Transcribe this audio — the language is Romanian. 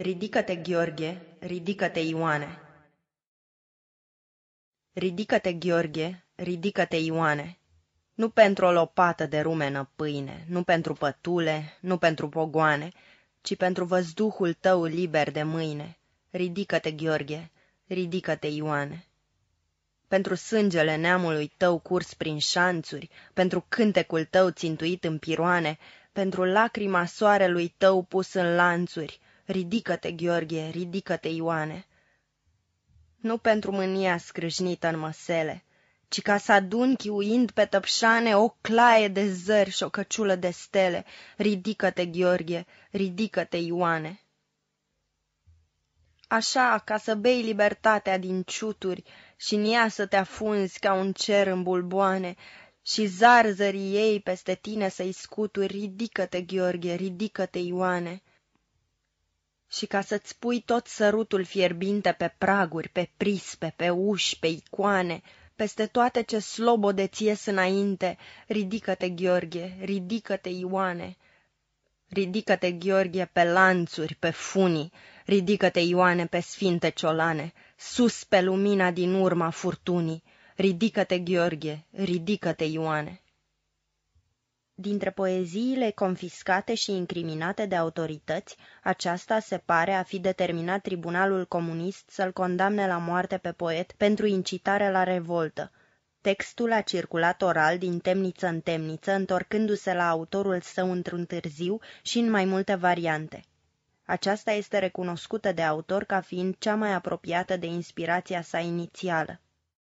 Ridică-te, Gheorghe, ridică-te, Ioane. Ridică-te, Gheorghe, ridică-te, Ioane. Nu pentru o lopată de rumenă pâine, nu pentru pătule, nu pentru pogoane, ci pentru văzduhul tău liber de mâine. Ridică-te, Gheorghe, ridică-te, Ioane. Pentru sângele neamului tău curs prin șanțuri, pentru cântecul tău țintuit în piroane, pentru lacrima soarelui tău pus în lanțuri, ridică-te, Gheorghe, ridică-te, Ioane. Nu pentru mânia scrâșnită în măsele, ci ca să adun chiuind pe tăpșane o claie de zări și o căciulă de stele, ridică-te, Gheorghe, ridică-te, Ioane. Așa, ca să bei libertatea din ciuturi și în ea să te afunzi ca un cer în bulboane și zarzării ei peste tine să-i scuturi, ridică-te, Gheorghe, ridică-te, Ioane. Și ca să-ți pui tot sărutul fierbinte pe praguri, pe prispe, pe uși, pe icoane, peste toate ce slobode ți înainte, ridică-te, Gheorghe, ridică-te, Ioane. Ridică-te, Gheorghe, pe lanțuri, pe funii, ridică-te, Ioane, pe sfinte ciolane, sus pe lumina din urma furtunii, ridică-te, Gheorghe, ridică-te, Ioane. Dintre poeziile confiscate și incriminate de autorități, aceasta se pare a fi determinat tribunalul comunist să-l condamne la moarte pe poet pentru incitare la revoltă. Textul a circulat oral din temniță în temniță, întorcându-se la autorul său într-un târziu și în mai multe variante. Aceasta este recunoscută de autor ca fiind cea mai apropiată de inspirația sa inițială.